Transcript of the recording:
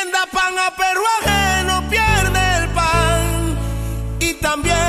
Quien da pan a perro ajeno pierde el pan. Y también